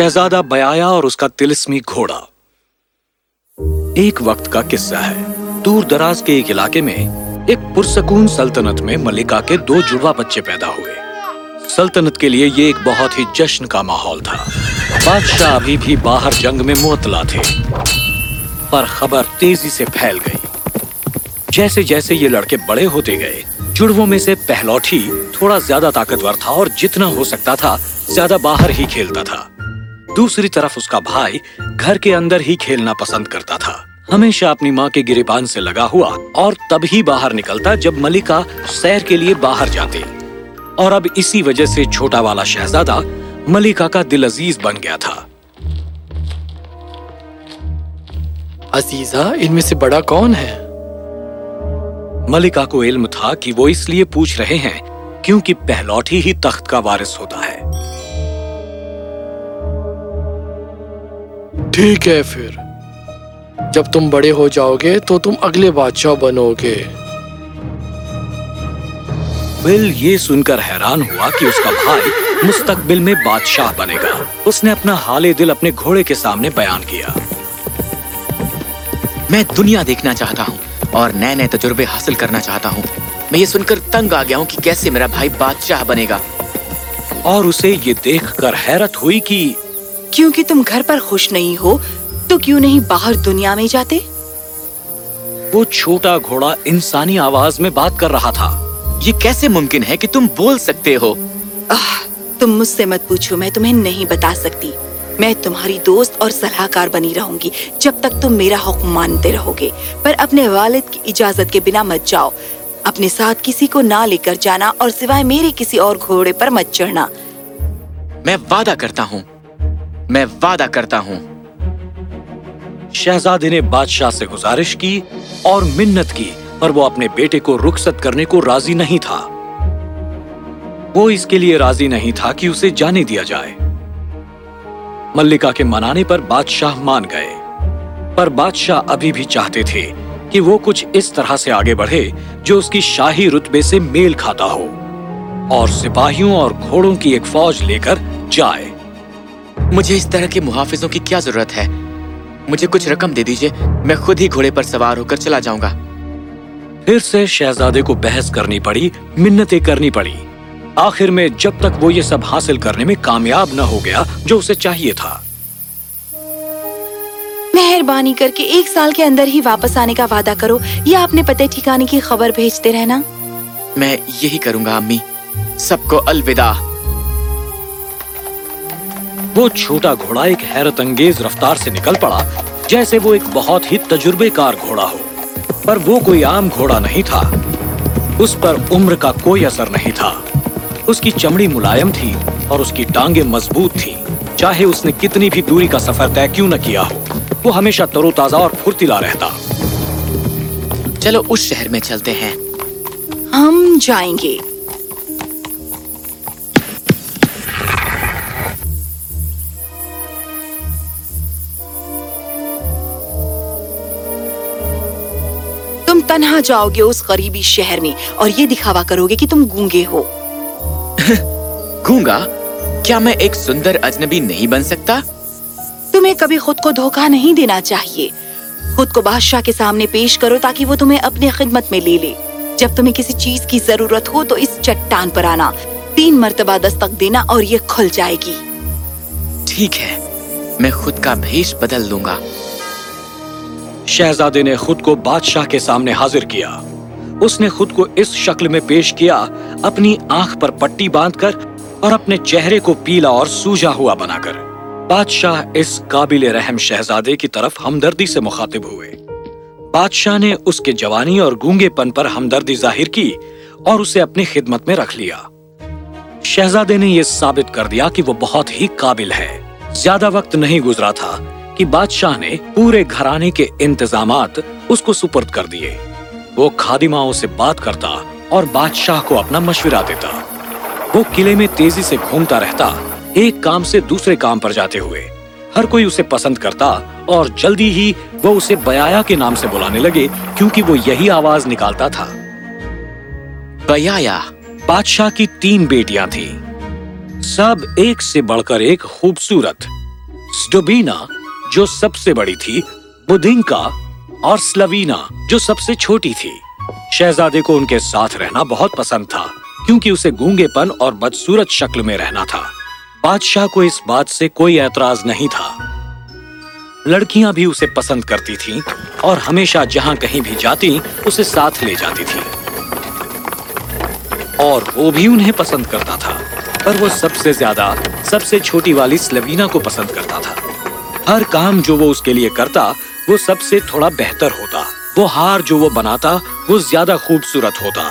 شہزادہ بیایا اور اس کا تلسمی گھوڑا۔ ایک وقت کا قصہ ہے۔ دور دراز کے ایک علاقے میں ایک پرسکون سلطنت میں ملکہ کے دو جڑوا بچے پیدا ہوئے۔ سلطنت کے لیے یہ ایک بہت ہی جشن کا ماحول تھا۔ بادشاہ ابھی بھی باہر جنگ میں معطلا تھے۔ پر خبر تیزی سے پھیل گئی۔ جیسے جیسے یہ لڑکے بڑے ہوتے گئے جڑوں میں سے پہلوٹھی تھوڑا زیادہ طاقتور تھا اور جتنا ہو سکتا تھا، زیادہ باہر ہی کھیلتا تھا۔ دوسری طرف اس کا بھائی گھر کے اندر ہی کھیلنا پسند کرتا تھا۔ ہمیشہ اپنی ماں کے گریبان سے لگا ہوا اور تب ہی باہر نکلتا جب ملکہ سیر کے لیے باہر جاتے۔ اور اب اسی وجہ سے چھوٹا والا شہزادہ ملکہ کا دل عزیز بن گیا تھا۔ عزیزہ ان میں سے بڑا کون ہے؟ ملکہ کو علم تھا کہ وہ اس لیے پوچھ رہے ہیں کیونکہ پہلوٹ ہی تخت کا وارث ہوتا ہے۔ ٹھیک ہے پھر۔ جب تم بڑے ہو جاؤ گے تو تم اگلے بادشاہ بنو گے۔ بل یہ سن کر حیران ہوا کہ اس کا بھائی مستقبل میں بادشاہ بنے گا۔ اس نے اپنا حال دل اپنے گھوڑے کے سامنے بیان کیا۔ میں دنیا دیکھنا چاہتا ہوں اور نئے نئے تجربے حاصل کرنا چاہتا ہوں۔ میں یہ سن کر تنگ آ گیا ہوں کہ کیسے میرا بھائی بادشاہ بنے گا۔ اور اسے یہ دیکھ کر حیرت ہوئی کہ کیونکہ تم گھر پر خوش نہیں ہو تو کیوں نہیں باہر دنیا میں جاتے؟ وہ چھوٹا گھوڑا انسانی آواز میں بات کر رہا تھا۔ یہ کیسے ممکن ہے کہ تم بول سکتے ہو؟ تم مجھ سے مت پوچھو میں تمہیں نہیں بتا سکتی۔ میں تمہاری دوست اور سلاح کار بنی رہوں گی جب تک تم میرا حکم مانتے رہو گے۔ پر اپنے والد کی اجازت کے بنا مت جاؤ۔ اپنے ساتھ کسی کو نہ لے کر جانا اور سوائے میرے کسی اور گھوڑے پر مت چڑھنا۔ میں وعدہ کرتا ہوں میں وعدہ کرتا ہوں۔ شہزادے نے بادشاہ سے گزارش کی اور منت کی، پر وہ اپنے بیٹے کو رخصت کرنے کو راضی نہیں تھا۔ وہ اس کے لیے راضی نہیں تھا کہ اسے جانے دیا جائے۔ ملکہ کے منانے پر بادشاہ مان گئے۔ پر بادشاہ ابھی بھی چاہتے تھے کہ وہ کچھ اس طرح سے آگے بڑھے جو اس کی شاہی رتبے سے میل کھاتا ہو اور سپاہیوں اور گھوڑوں کی ایک فوج لے کر جائے۔ مجھے اس طرح کے محافظوں کی کیا ضرورت ہے؟ مجھے کچھ رقم دے دیجیے میں خود ہی گھوڑے پر سوار ہو کر چلا جاؤں گا۔ پھر سے شہزادے کو بحث کرنی پڑی منتیں کرنی پڑی۔ آخر میں جب تک وہ یہ سب حاصل کرنے میں کامیاب نہ ہو گیا جو اسے چاہیے تھا۔ مہربانی کر کے ایک سال کے اندر ہی واپس آنے کا وعدہ کرو یا اپنے پتے ٹھکانے کی خبر بھیجتے رہنا۔ میں یہی کروں گا امی۔ سب کو الوداع۔ وہ چھوٹا گھوڑا ایک حیرت انگیز رفتار سے نکل پڑا جیسے وہ ایک بہت ہی تجربے کار گھوڑا ہو۔ پر وہ کوئی عام گھوڑا نہیں تھا۔ اس پر عمر کا کوئی اثر نہیں تھا۔ اس کی چمڑی ملائم تھی اور اس کی ٹانگیں مضبوط تھی چاہے اس نے کتنی بھی دوری کا سفر طے کیوں نہ کیا ہو وہ ہمیشہ ترو تازہ اور پھرتیلا رہتا۔ چلو اس شہر میں چلتے ہیں۔ ہم جائیں گے۔ تنہا جاؤ گے اس غریبی شہر میں اور یہ دکھاوا کرو گے کہ تم گونگے ہو۔ گونگا؟ کیا میں ایک سندر اجنبی نہیں بن سکتا؟ تمہیں کبھی خود کو دھوکہ نہیں دینا چاہیے۔ خود کو بادشاہ کے سامنے پیش کرو تاکہ وہ تمہیں اپنے خدمت میں لے لے۔ جب تمہیں کسی چیز کی ضرورت ہو تو اس چٹان پر آنا۔ تین مرتبہ دستک دینا اور یہ کھل جائے گی۔ ٹھیک ہے میں خود کا بھیش بدل لوں گا۔ شہزادے نے خود کو بادشاہ کے سامنے حاضر کیا۔ اس نے خود کو اس شکل میں پیش کیا، اپنی آنکھ پر پٹی باندھ کر اور اپنے چہرے کو پیلا اور سوجا ہوا بنا کر۔ بادشاہ اس قابل رحم شہزادے کی طرف ہمدردی سے مخاطب ہوئے۔ بادشاہ نے اس کے جوانی اور گونگے پن پر ہمدردی ظاہر کی اور اسے اپنی خدمت میں رکھ لیا۔ شہزادے نے یہ ثابت کر دیا کہ وہ بہت ہی قابل ہے۔ زیادہ وقت نہیں گزرا تھا۔ کہ بادشاہ نے پورے گھرانے کے انتظامات اس کو سپرد کر دیے۔ وہ خادماؤں سے بات کرتا اور بادشاہ کو اپنا مشورہ دیتا۔ وہ قلعے میں تیزی سے گھومتا رہتا، ایک کام سے دوسرے کام پر جاتے ہوئے۔ ہر کوئی اسے پسند کرتا اور جلدی ہی وہ اسے بیایا کے نام سے بلانے لگے، کیونکہ وہ یہی آواز نکالتا تھا۔ بیایا، بادشاہ کی تین بیٹیاں تھیں۔ سب ایک سے بڑھ کر ایک خوبصورت سڈوبینا جو سب سے بڑی تھی، بدینکا اور سلوینا جو سب سے چھوٹی تھی۔ شہزادے کو ان کے ساتھ رہنا بہت پسند تھا، کیونکہ اسے گونگے پن اور بدصورت شکل میں رہنا تھا۔ بادشاہ کو اس بات سے کوئی اعتراض نہیں تھا۔ لڑکیاں بھی اسے پسند کرتی تھیں اور ہمیشہ جہاں کہیں بھی جاتی، اسے ساتھ لے جاتی تھی۔ اور وہ بھی انہیں پسند کرتا تھا، پر وہ سب سے زیادہ، سب سے چھوٹی والی سلوینا کو پسند کرتا تھا۔ ہر کام جو وہ اس کے لیے کرتا، وہ سب سے تھوڑا بہتر ہوتا۔ وہ ہار جو وہ بناتا، وہ زیادہ خوبصورت ہوتا۔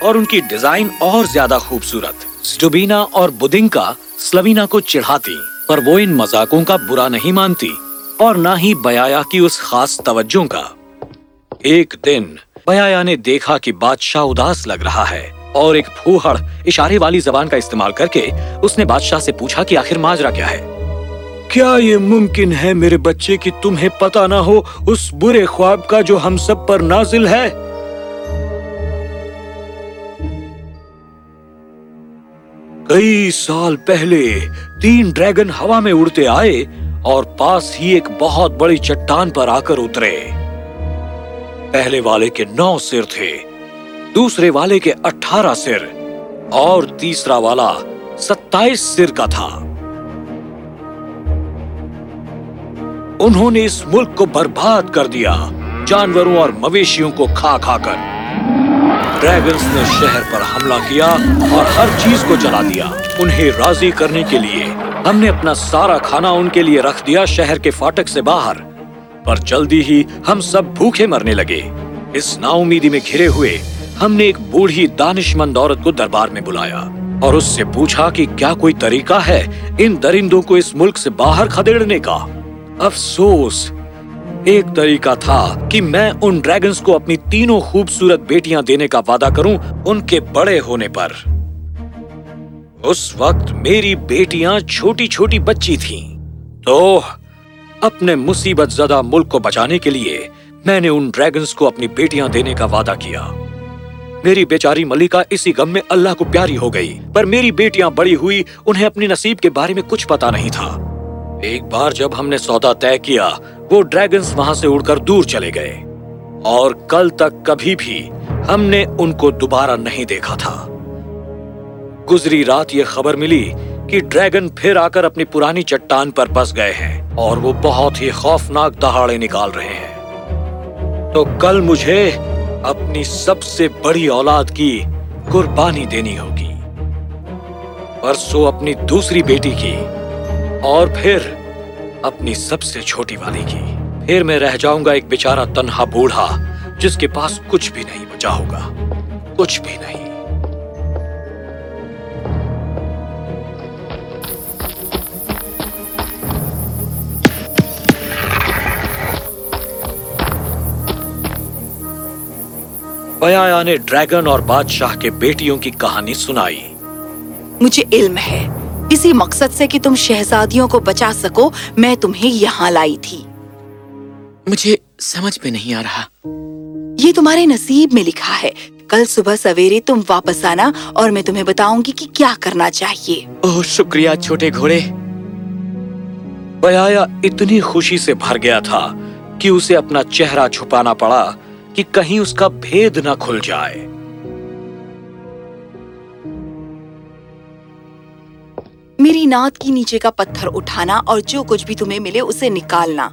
اور ان کی ڈیزائن اور زیادہ خوبصورت۔ سٹوبینا اور بدنکا سلوینا کو چڑھاتی، پر وہ ان مذاقوں کا برا نہیں مانتی۔ اور نہ ہی بیایا کی اس خاص توجہ کا۔ ایک دن بیایا نے دیکھا کہ بادشاہ اداس لگ رہا ہے۔ اور ایک پھوہڑ، اشارے والی زبان کا استعمال کر کے اس نے بادشاہ سے پوچھا کہ آخر ماجرا کیا ہے۔ کیا یہ ممکن ہے میرے بچے کی تمہیں پتا نہ ہو اس برے خواب کا جو ہم سب پر نازل ہے؟ کئی سال پہلے تین ڈریگن ہوا میں اڑتے آئے اور پاس ہی ایک بہت بڑی چٹان پر آ کر اترے۔ پہلے والے کے نو سر تھے، دوسرے والے کے اٹھارہ سر اور تیسرا والا ستائیس سر کا تھا۔ انہوں نے اس ملک کو برباد کر دیا، جانوروں اور مویشیوں کو کھا کھا کر۔ ڈریگنز نے شہر پر حملہ کیا اور ہر چیز کو جلا دیا۔ انہیں راضی کرنے کے لیے ہم نے اپنا سارا کھانا ان کے لیے رکھ دیا شہر کے فاٹک سے باہر۔ پر جلدی ہی ہم سب بھوکے مرنے لگے۔ اس نا امیدی میں گھرے ہوئے ہم نے ایک بوڑھی دانش مند عورت کو دربار میں بلایا اور اس سے پوچھا کہ کیا کوئی طریقہ ہے ان درندوں کو اس ملک سے باہر خدیڑنے کا۔ افسوس، ایک طریقہ تھا کہ میں ان ڈریگنز کو اپنی تینوں خوبصورت بیٹیاں دینے کا وعدہ کروں ان کے بڑے ہونے پر۔ اس وقت میری بیٹیاں چھوٹی چھوٹی بچی تھیں۔ تو اپنے مصیبت زدہ ملک کو بچانے کے لیے میں نے ان ڈریگنز کو اپنی بیٹیاں دینے کا وعدہ کیا۔ میری بیچاری ملکہ اسی غم میں اللہ کو پیاری ہو گئی، پر میری بیٹیاں بڑی ہوئی، انہیں اپنی نصیب کے بارے میں کچھ پتا نہیں تھا۔ ایک بار جب ہم نے سودا طے کیا، وہ ڈریگنز وہاں سے اڑ کر دور چلے گئے۔ اور کل تک کبھی بھی ہم نے ان کو دوبارہ نہیں دیکھا تھا۔ گزری رات یہ خبر ملی کہ ڈریگن پھر آ کر اپنی پرانی چٹان پر بس گئے ہیں اور وہ بہت ہی خوفناک دہاڑے نکال رہے ہیں۔ تو کل مجھے اپنی سب سے بڑی اولاد کی قربانی دینی ہوگی۔ پرسوں اپنی دوسری بیٹی کی اور پھر اپنی سب سے چھوٹی والی کی۔ پھر میں رہ جاؤں گا ایک بیچارہ تنہا بوڑھا جس کے پاس کچھ بھی نہیں بچا ہوگا۔ کچھ بھی نہیں۔ بیایا یعنی نے ڈریگن اور بادشاہ کے بیٹیوں کی کہانی سنائی۔ مجھے علم ہے۔ اسی مقصد سے کہ تم شہزادیوں کو بچا سکو میں تمہیں یہاں لائی تھی۔ مجھے سمجھ میں نہیں آ رہا۔ یہ تمہارے نصیب میں لکھا ہے۔ کل صبح سویرے تم واپس آنا اور میں تمہیں بتاؤں گی کہ کیا کرنا چاہیے۔ اوہ شکریہ چھوٹے گھوڑے۔ بیایا اتنی خوشی سے بھر گیا تھا کہ اسے اپنا چہرہ چھپانا پڑا کہ کہیں اس کا بھید نہ کھل جائے۔ میری نعت کی نیچے کا پتھر اٹھانا اور جو کچھ بھی تمہیں ملے اسے نکالنا۔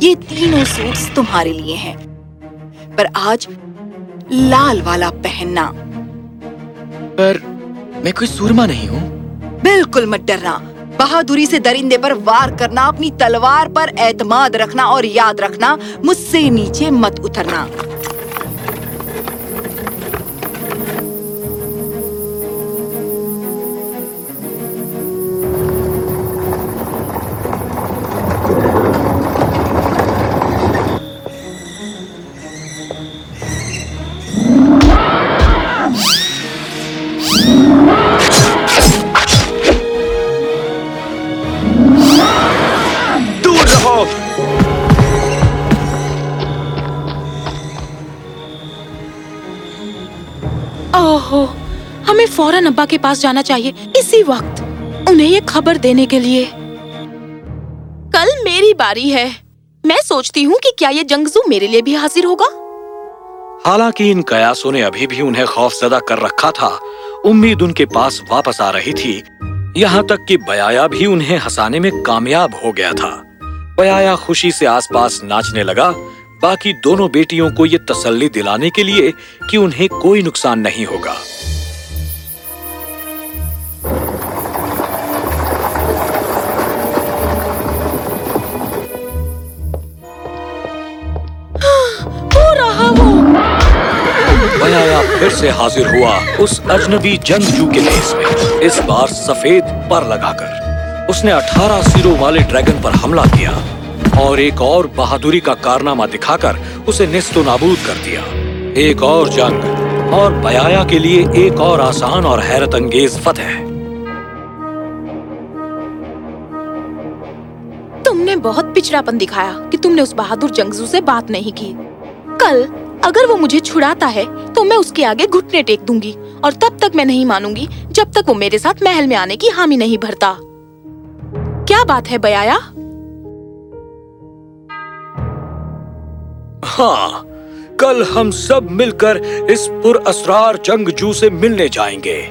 یہ تینوں سوٹس تمہارے لیے ہیں۔ پر آج لال والا پہننا۔ پر میں کوئی سورما نہیں ہوں۔ بالکل مت ڈرنا۔ بہادری سے درندے پر وار کرنا اپنی تلوار پر اعتماد رکھنا اور یاد رکھنا مجھ سے نیچے مت اترنا۔ فوراً ابا کے پاس جانا چاہیے۔ اسی وقت انہیں یہ خبر دینے کے لیے۔ کل میری باری ہے۔ میں سوچتی ہوں کہ کیا یہ جنگزو میرے لیے بھی حاضر ہوگا؟ حالانکہ ان قیاسوں نے ابھی بھی انہیں خوف زدہ کر رکھا تھا۔ امید ان کے پاس واپس آ رہی تھی۔ یہاں تک کہ بیایا بھی انہیں ہسانے میں کامیاب ہو گیا تھا۔ بیایا خوشی سے آس پاس ناچنے لگا۔ باقی دونوں بیٹیوں کو یہ تسلی دلانے کے لیے کہ انہیں کوئی نقصان نہیں ہوگا۔ پھر سے حاضر ہوا اس اجنبی جنگجو کے بیس میں۔ اس بار سفید پر لگا کر۔ اس نے اٹھارہ سیروں والے ڈریگن پر حملہ کیا اور ایک اور بہادری کا کارنامہ دکھا کر اسے نست و نابود کر دیا۔ ایک اور جنگ اور بیایا کے لیے ایک اور آسان اور حیرت انگیز فتح۔ تم نے بہت پچھڑا پن دکھایا کہ تم نے اس بہادر جنگزو سے بات نہیں کی۔ کل اگر وہ مجھے چھڑاتا ہے تو میں اس کے آگے گھٹنے ٹیک دوں گی اور تب تک میں نہیں مانوں گی جب تک وہ میرے ساتھ محل میں آنے کی حامی نہیں بھرتا۔ کیا بات ہے بیایا؟ ہاں کل ہم سب مل کر اس پر اسرار جنگ جو سے ملنے جائیں گے۔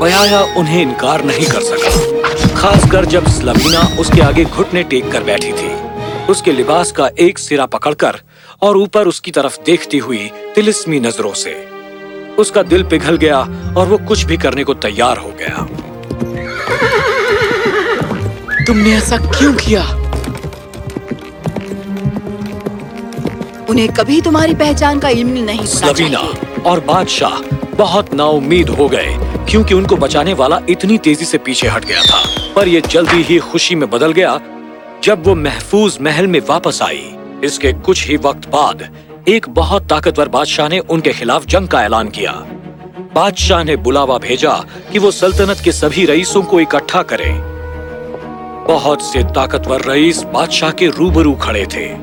بیایا، انہیں انکار نہیں کر سکا۔ خاص کر جب سلوینا اس کے آگے گھٹنے ٹیک کر بیٹھی تھی۔ اس کے لباس کا ایک سرا پکڑ کر اور اوپر اس کی طرف دیکھتی ہوئی تلسمی نظروں سے۔ اس کا دل پگھل گیا اور وہ کچھ بھی کرنے کو تیار ہو گیا۔ تم نے ایسا کیوں کیا؟ انہیں کبھی تمہاری پہچان کا علم نہیں سلوینا اور بادشاہ بہت نا ہو گئے کیونکہ ان کو بچانے والا اتنی تیزی سے پیچھے ہٹ گیا تھا۔ پر یہ جلدی ہی خوشی میں بدل گیا جب وہ محفوظ محل میں واپس آئی۔ اس کے کچھ ہی وقت بعد ایک بہت طاقتور بادشاہ نے ان کے خلاف جنگ کا اعلان کیا۔ بادشاہ نے بلاوا بھیجا کہ وہ سلطنت کے سبھی رئیسوں کو اکٹھا کرے۔ بہت سے طاقتور رئیس بادشاہ کے روبرو کھڑے تھے۔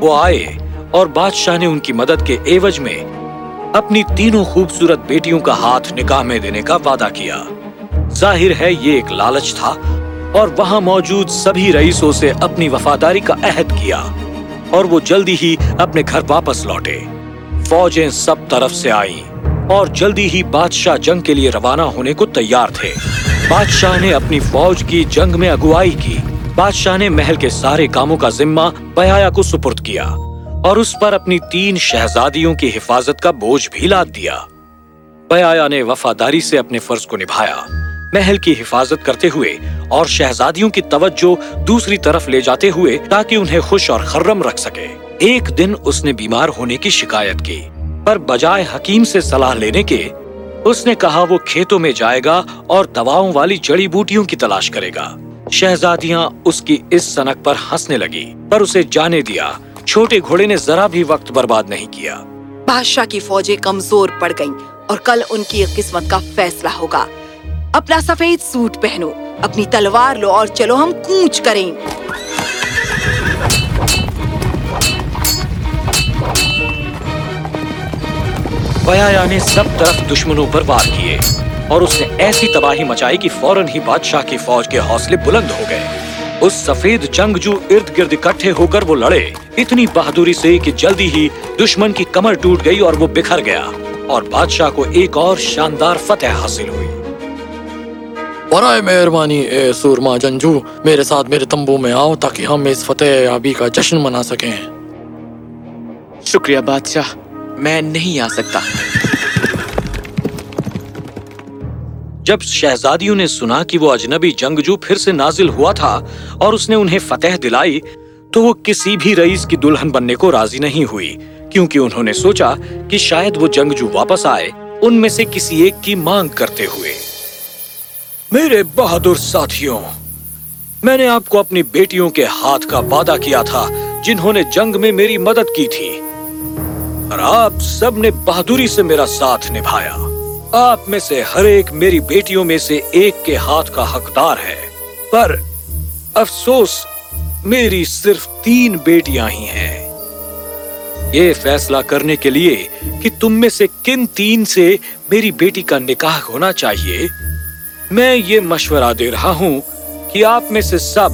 وہ آئے اور بادشاہ نے ان کی مدد کے ایوج میں اپنی تینوں خوبصورت بیٹیوں کا ہاتھ نکاح میں دینے کا وعدہ کیا۔ ظاہر ہے یہ ایک لالچ تھا اور وہاں موجود سبھی رئیسوں سے اپنی وفاداری کا عہد کیا اور وہ جلدی ہی اپنے گھر واپس لوٹے۔ فوجیں سب طرف سے آئیں اور جلدی ہی بادشاہ جنگ کے لیے روانہ ہونے کو تیار تھے۔ بادشاہ نے اپنی فوج کی جنگ میں اگوائی کی۔ بادشاہ نے محل کے سارے کاموں کا ذمہ بیایا کو سپرد کیا۔ اور اس پر اپنی تین شہزادیوں کی حفاظت کا بوجھ بھی لاد دیا۔ بیایا نے وفاداری سے اپنے فرض کو نبھایا، محل کی حفاظت کرتے ہوئے اور شہزادیوں کی توجہ دوسری طرف لے جاتے ہوئے تاکہ انہیں خوش اور خرم رکھ سکے۔ ایک دن اس نے بیمار ہونے کی شکایت کی، پر بجائے حکیم سے صلاح لینے کے، اس نے کہا وہ کھیتوں میں جائے گا اور دواؤں والی جڑی بوٹیوں کی تلاش کرے گا۔ شہزادیاں اس کی اس سنک پر ہنسنے لگی پر اسے جانے دیا۔ چھوٹے گھوڑے نے ذرا بھی وقت برباد نہیں کیا۔ بادشاہ کی فوجیں کمزور پڑ گئیں اور کل ان کی قسمت کا فیصلہ ہوگا۔ اپنا سفید سوٹ پہنو اپنی تلوار لو اور چلو ہم کوچ کریں۔ بیایا نے سب طرف دشمنوں پر وار کیے اور اس نے ایسی تباہی مچائی کہ فوراً ہی بادشاہ کی فوج کے حوصلے بلند ہو گئے۔ اس سفید جنگجو ارد گرد اکٹھے ہو کر وہ لڑے۔ اتنی بہادری سے کہ جلدی ہی دشمن کی کمر ٹوٹ گئی اور وہ بکھر گیا اور بادشاہ کو ایک اور شاندار فتح حاصل ہوئی۔ برائے مہربانی اے سورما جنجو میرے ساتھ میرے تمبو میں آؤ تاکہ ہم اس فتح آبی کا جشن منا سکیں۔ شکریہ بادشاہ میں نہیں آ سکتا۔ جب شہزادیوں نے سنا کہ وہ اجنبی جنگجو پھر سے نازل ہوا تھا اور اس نے انہیں فتح دلائی، تو وہ کسی بھی رئیس کی دلہن بننے کو راضی نہیں ہوئی، کیونکہ انہوں نے سوچا کہ شاید وہ جنگجو واپس آئے، ان میں سے کسی ایک کی مانگ کرتے ہوئے۔ میرے بہادر ساتھیوں، میں نے آپ کو اپنی بیٹیوں کے ہاتھ کا وعدہ کیا تھا، جنہوں نے جنگ میں میری مدد کی تھی۔ اور آپ سب نے بہادری سے میرا ساتھ نبھایا۔ آپ میں سے ہر ایک میری بیٹیوں میں سے ایک کے ہاتھ کا حقدار ہے۔ پر افسوس، میری صرف تین بیٹیاں ہی ہیں۔ یہ فیصلہ کرنے کے لیے کہ تم میں سے کن تین سے میری بیٹی کا نکاح ہونا چاہیے، میں یہ مشورہ دے رہا ہوں کہ آپ میں سے سب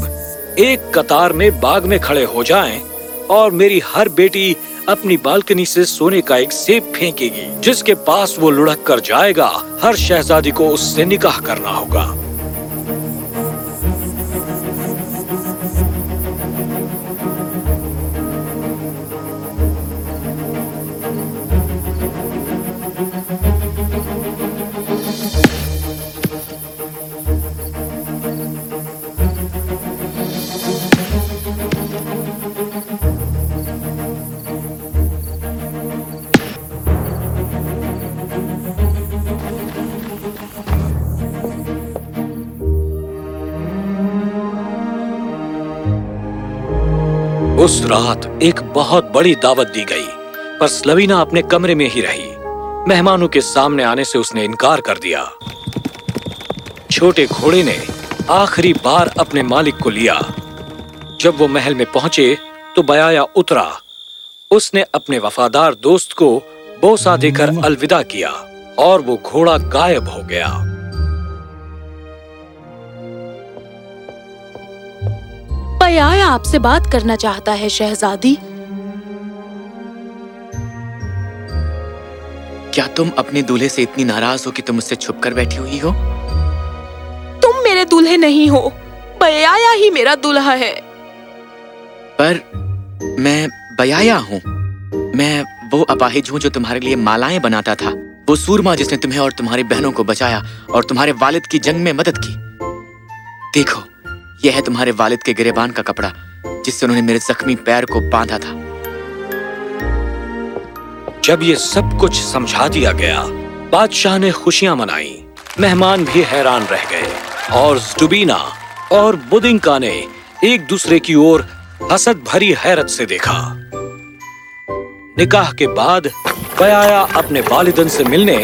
ایک قطار میں باغ میں کھڑے ہو جائیں اور میری ہر بیٹی اپنی بالکنی سے سونے کا ایک سیب پھینکے گی، جس کے پاس وہ لڑک کر جائے گا۔ ہر شہزادی کو اس سے نکاح کرنا ہوگا۔ اس رات ایک بہت بڑی دعوت دی گئی، پر سلوینا اپنے کمرے میں ہی رہی۔ مہمانوں کے سامنے آنے سے اس نے انکار کر دیا۔ چھوٹے گھوڑے نے آخری بار اپنے مالک کو لیا۔ جب وہ محل میں پہنچے تو بیایا اترا۔ اس نے اپنے وفادار دوست کو بوسا دے کر الوداع کیا اور وہ گھوڑا گائب ہو گیا۔ پیا آپ سے بات کرنا چاہتا ہے شہزادی۔ کیا تم اپنے دولے سے اتنی ناراض ہو کہ تم اس سے چھپ کر بیٹھی ہوئی ہو؟ تم میرے دولے نہیں ہو بیایا ہی میرا دولہا ہے۔ پر میں بیایا ہوں۔ میں وہ اپاہج ہوں جو تمہارے لیے مالائیں بناتا تھا۔ وہ سورما جس نے تمہیں اور تمہاری بہنوں کو بچایا اور تمہارے والد کی جنگ میں مدد کی۔ دیکھو یہ ہے تمہارے والد کے گریبان کا کپڑا، جس سے انہوں نے میرے زخمی پیر کو باندھا تھا۔ جب یہ سب کچھ سمجھا دیا گیا، بادشاہ نے خوشیاں منائی، مہمان بھی حیران رہ گئے، اور زڈوبینا اور بدنکا نے ایک دوسرے کی اور حسد بھری حیرت سے دیکھا۔ نکاح کے بعد بیایا اپنے والدن سے ملنے،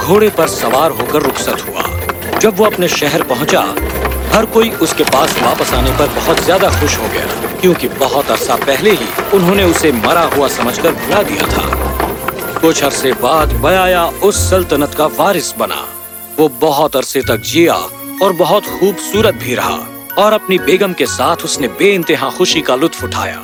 گھوڑے پر سوار ہو کر رخصت ہوا۔ جب وہ اپنے شہر پہنچا ہر کوئی اس کے پاس واپس آنے پر بہت زیادہ خوش ہو گیا، کیونکہ بہت عرصہ پہلے ہی انہوں نے اسے مرا ہوا سمجھ کر بھلا دیا تھا۔ کچھ عرصے بعد بیایا اس سلطنت کا وارث بنا۔ وہ بہت عرصے تک جیا اور بہت خوبصورت بھی رہا اور اپنی بیگم کے ساتھ اس نے بے انتہا خوشی کا لطف اٹھایا۔